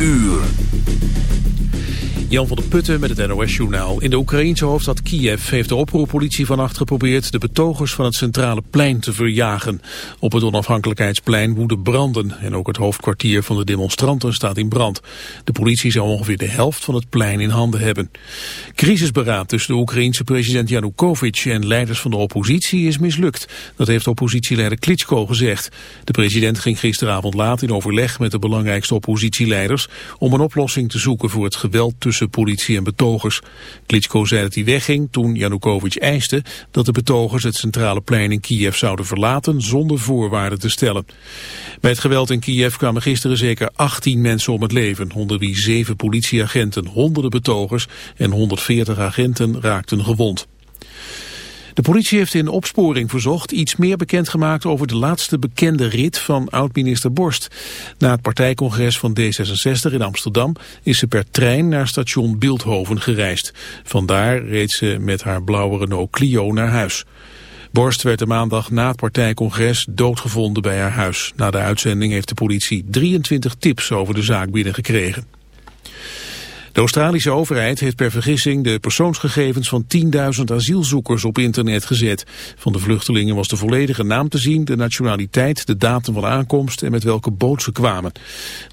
uur. Jan van der Putten met het NOS-journaal. In de Oekraïense hoofdstad Kiev heeft de oproerpolitie vannacht geprobeerd de betogers van het centrale plein te verjagen. Op het onafhankelijkheidsplein woeden branden en ook het hoofdkwartier van de demonstranten staat in brand. De politie zou ongeveer de helft van het plein in handen hebben. Crisisberaad tussen de Oekraïense president Yanukovych en leiders van de oppositie is mislukt. Dat heeft oppositieleider Klitschko gezegd. De president ging gisteravond laat in overleg met de belangrijkste oppositieleiders om een oplossing te zoeken voor het geweld tussen politie en betogers. Klitschko zei dat hij wegging toen Yanukovych eiste dat de betogers het centrale plein in Kiev zouden verlaten zonder voorwaarden te stellen. Bij het geweld in Kiev kwamen gisteren zeker 18 mensen om het leven, onder wie zeven politieagenten, honderden betogers en 140 agenten raakten gewond. De politie heeft in opsporing verzocht iets meer bekendgemaakt over de laatste bekende rit van oud-minister Borst. Na het partijcongres van D66 in Amsterdam is ze per trein naar station Beeldhoven gereisd. Vandaar reed ze met haar blauwe Renault Clio naar huis. Borst werd de maandag na het partijcongres doodgevonden bij haar huis. Na de uitzending heeft de politie 23 tips over de zaak binnengekregen. De Australische overheid heeft per vergissing de persoonsgegevens van 10.000 asielzoekers op internet gezet. Van de vluchtelingen was de volledige naam te zien, de nationaliteit, de datum van aankomst en met welke boot ze kwamen.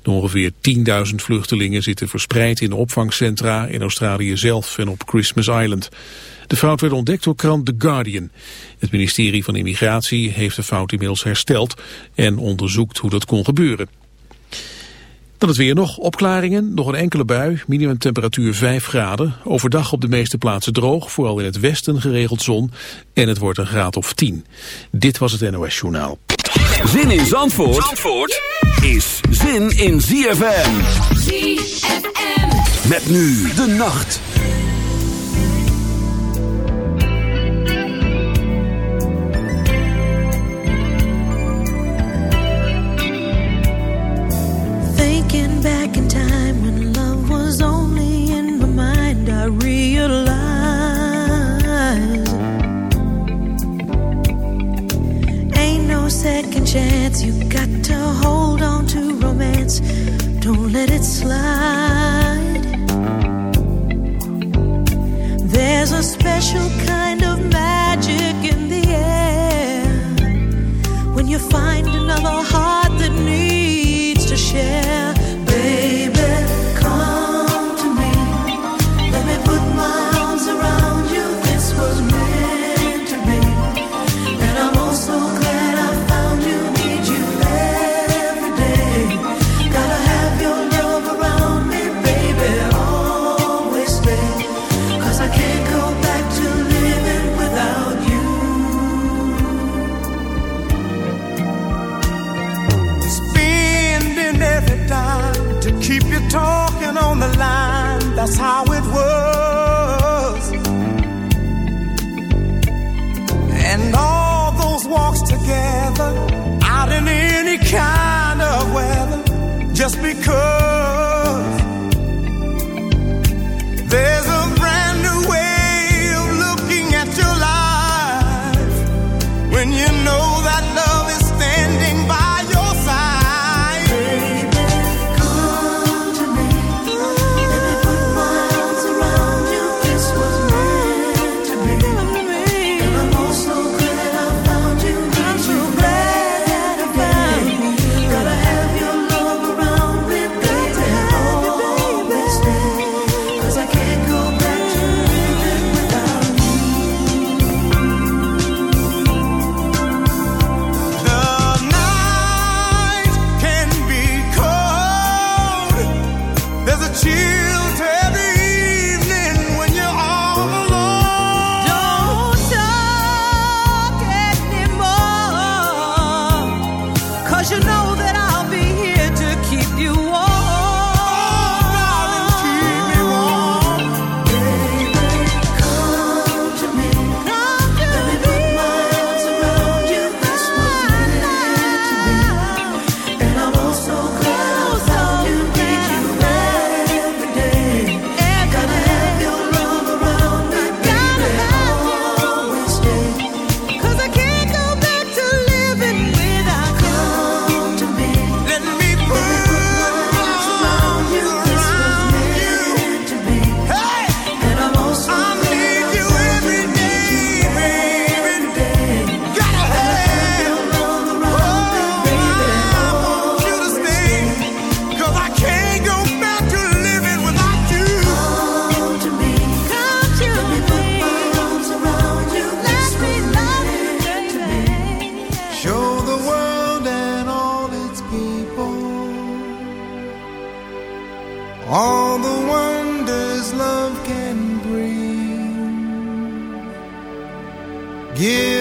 De ongeveer 10.000 vluchtelingen zitten verspreid in opvangcentra in Australië zelf en op Christmas Island. De fout werd ontdekt door krant The Guardian. Het ministerie van Immigratie heeft de fout inmiddels hersteld en onderzoekt hoe dat kon gebeuren. Dan het weer nog. Opklaringen, nog een enkele bui, minimumtemperatuur 5 graden. Overdag op de meeste plaatsen droog, vooral in het westen geregeld zon. En het wordt een graad of 10. Dit was het NOS Journaal. Zin in Zandvoort, Zandvoort is zin in ZFM. ZFM. Met nu de nacht. You got to hold on to romance. Don't let it slide. There's a special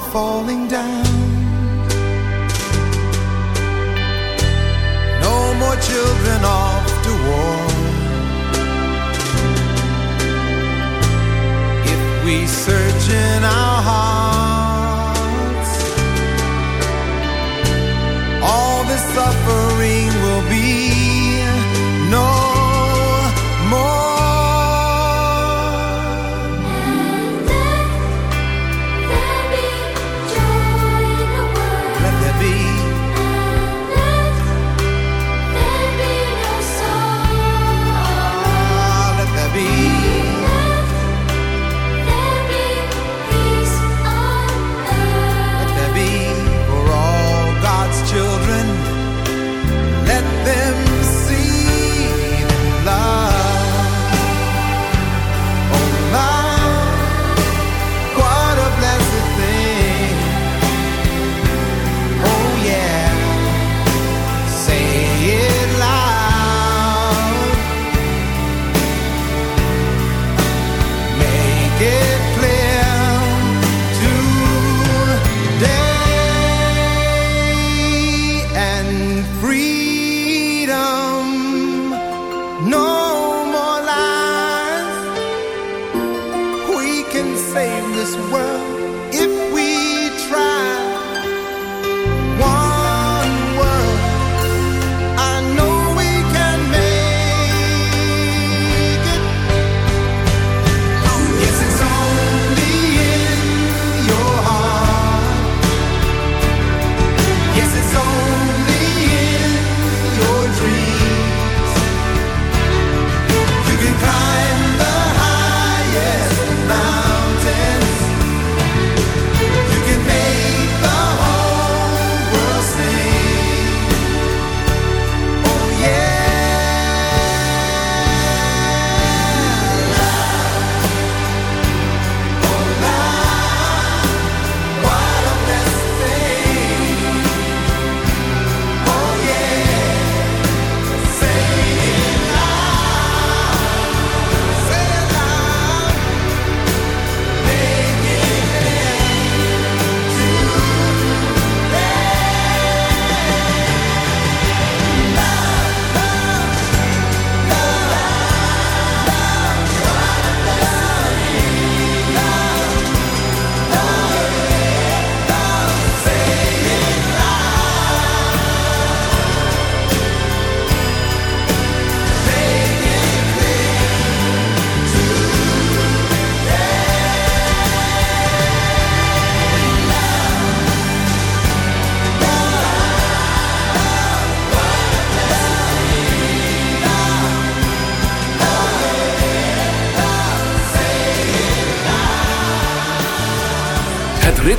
falling down. No more children off to war. If we search in our hearts, all this suffering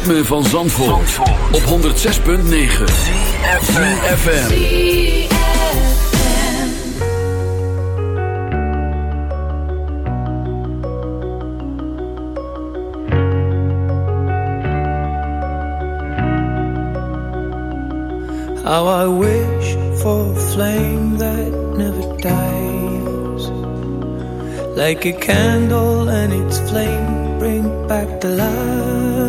ritme van Zandvoort, Zandvoort. op 106.9 CFFM How I wish for a flame that never dies. Like a candle and its flame bring back the light.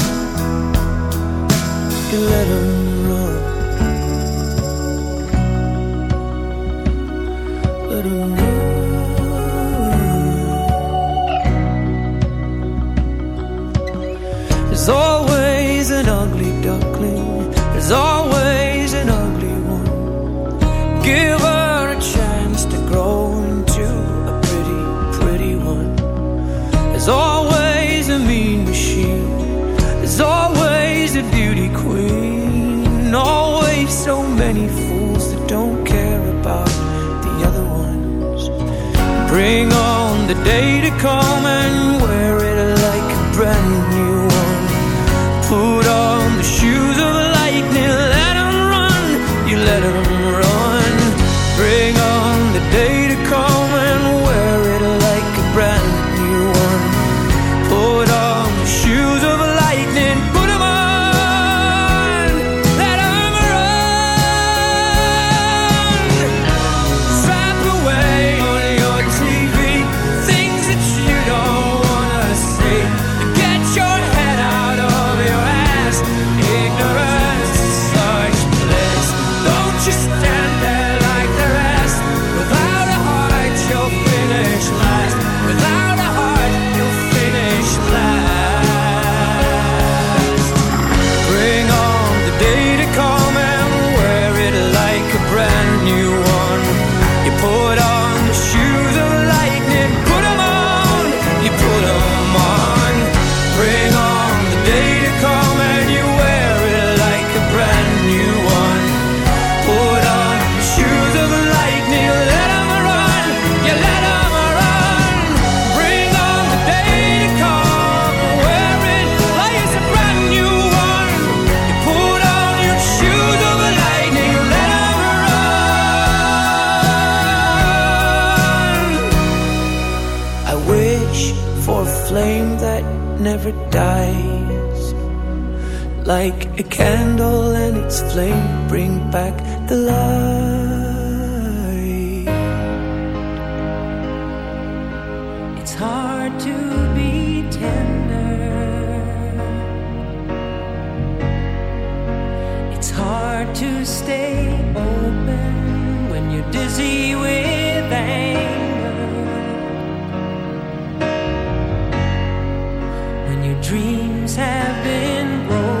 can let him the day to come and when your dreams have been broken.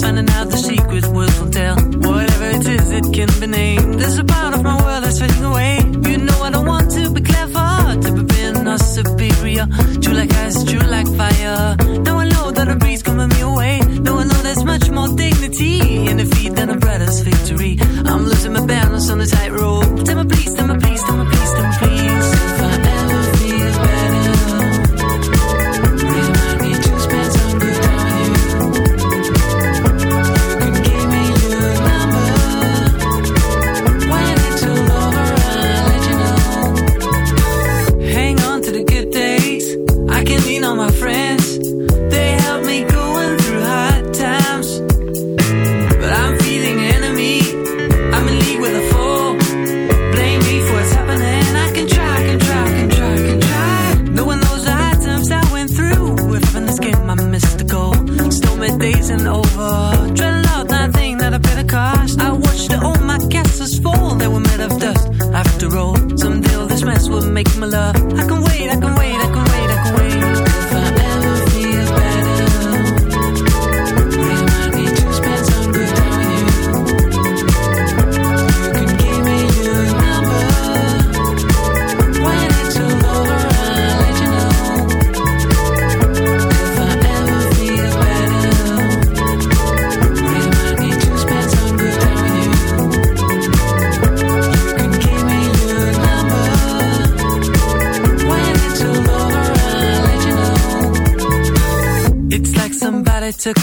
finding out the secret words will tell. Whatever it is, it can be named. There's a part of my world that's fading away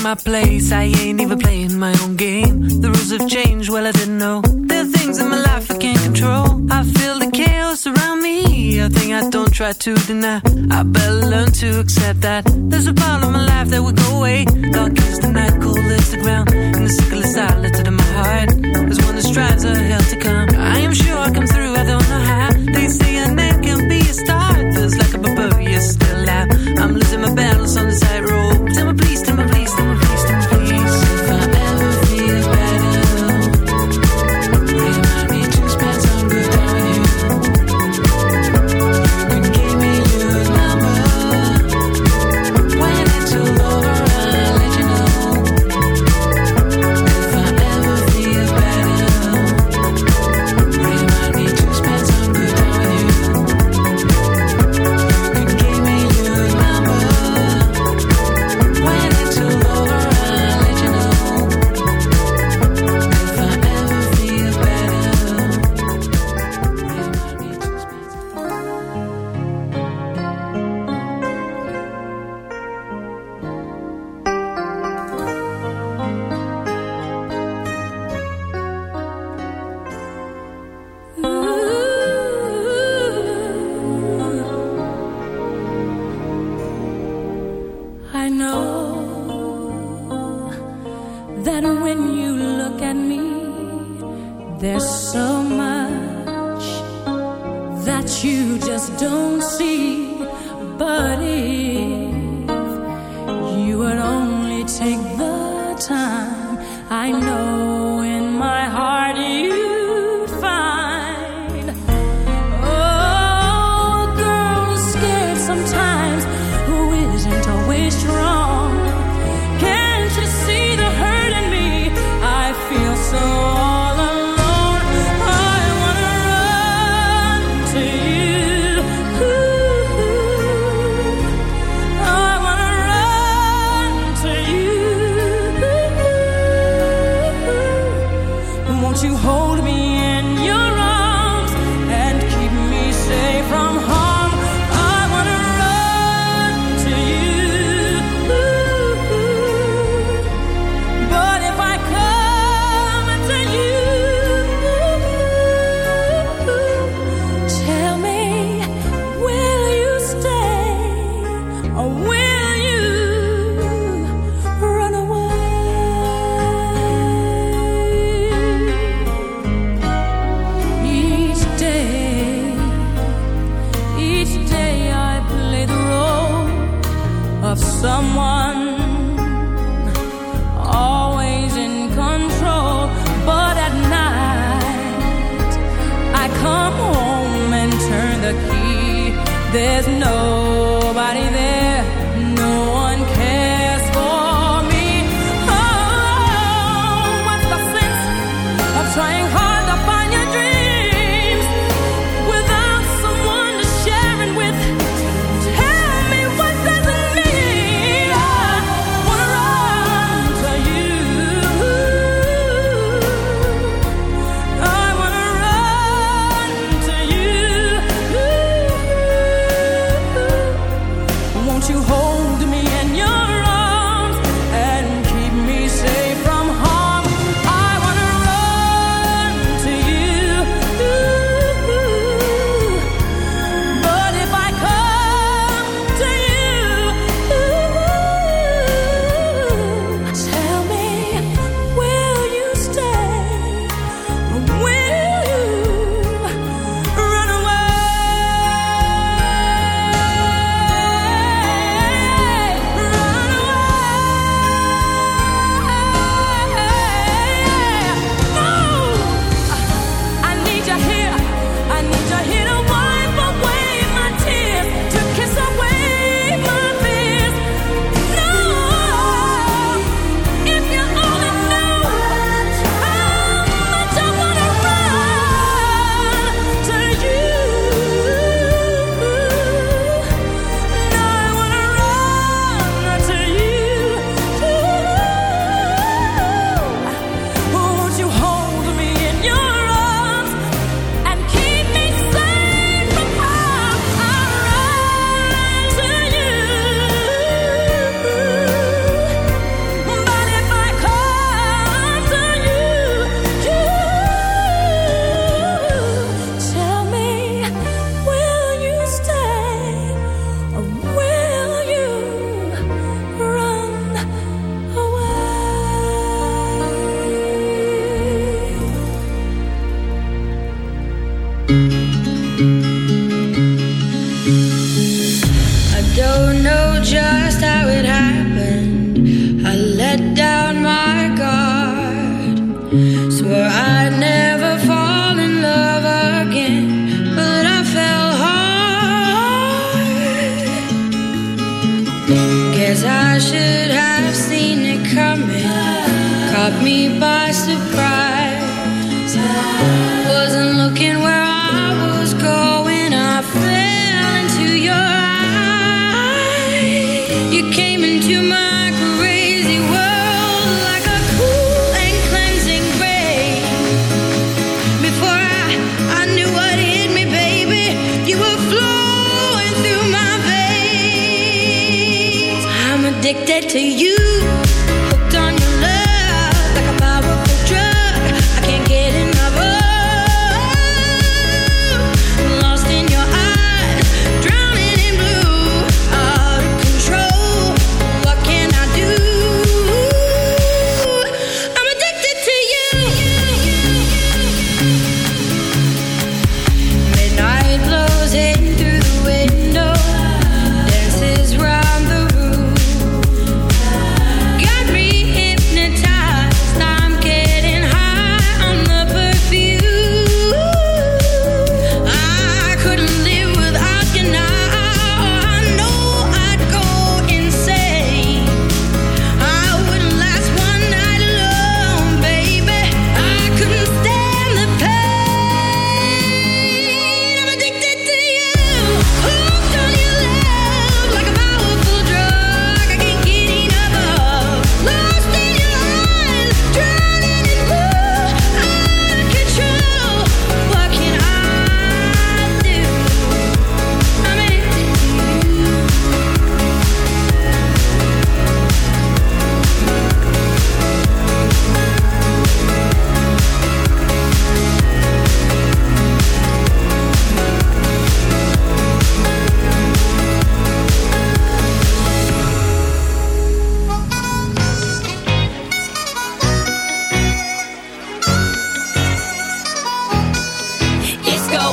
my place. I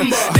Timber.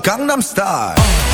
Gangnam Style. Uh.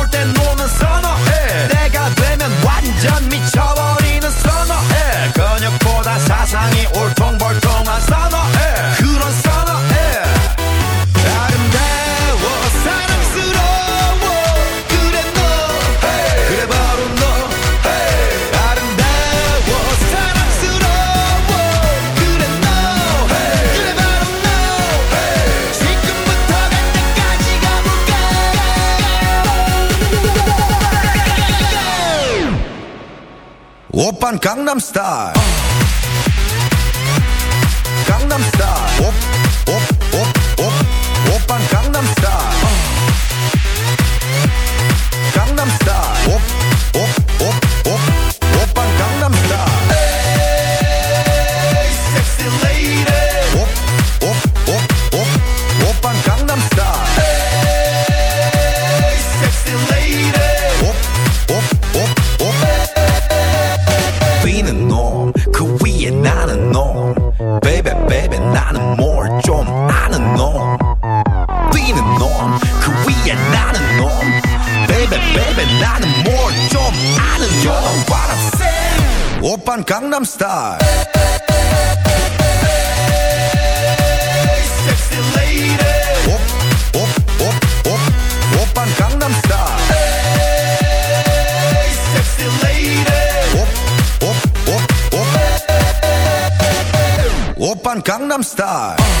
강남 스타일 star. Open Gangnam Style